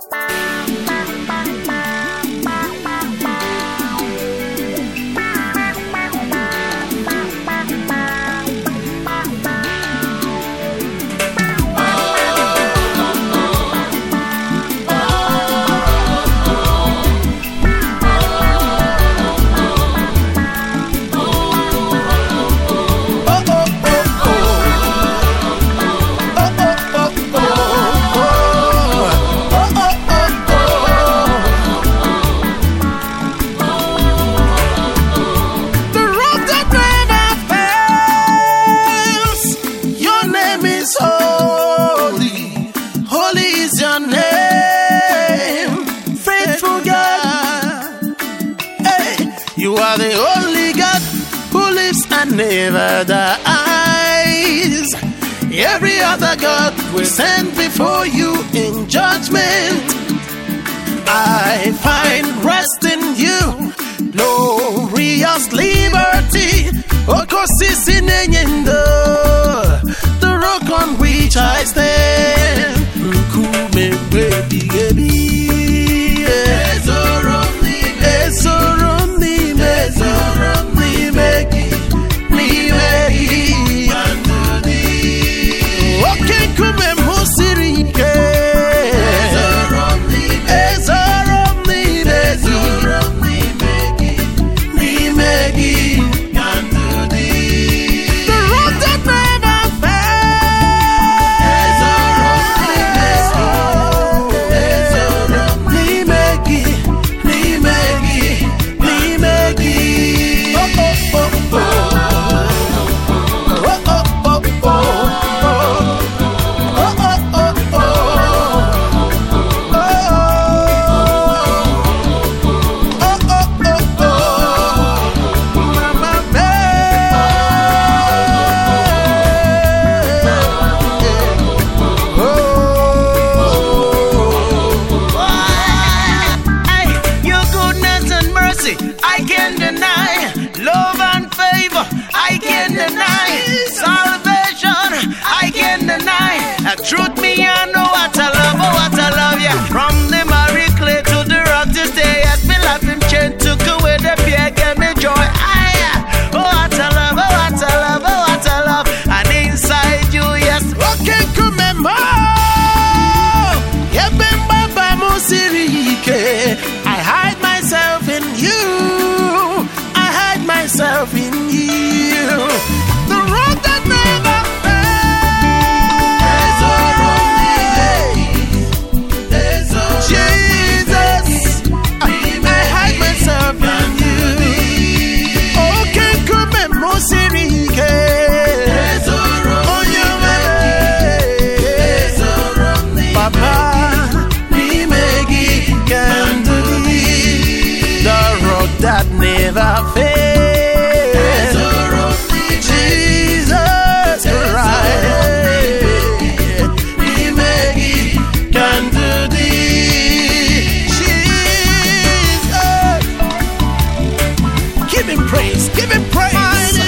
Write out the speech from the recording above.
The you are the only God who lives and never dies. Every other God will stand before you in judgment. I find rest in you, glorious liberty. Okosisi nenyendo, truth. that never fails. Jesus Christ, He it can do. Jesus, give Him praise, give Him praise.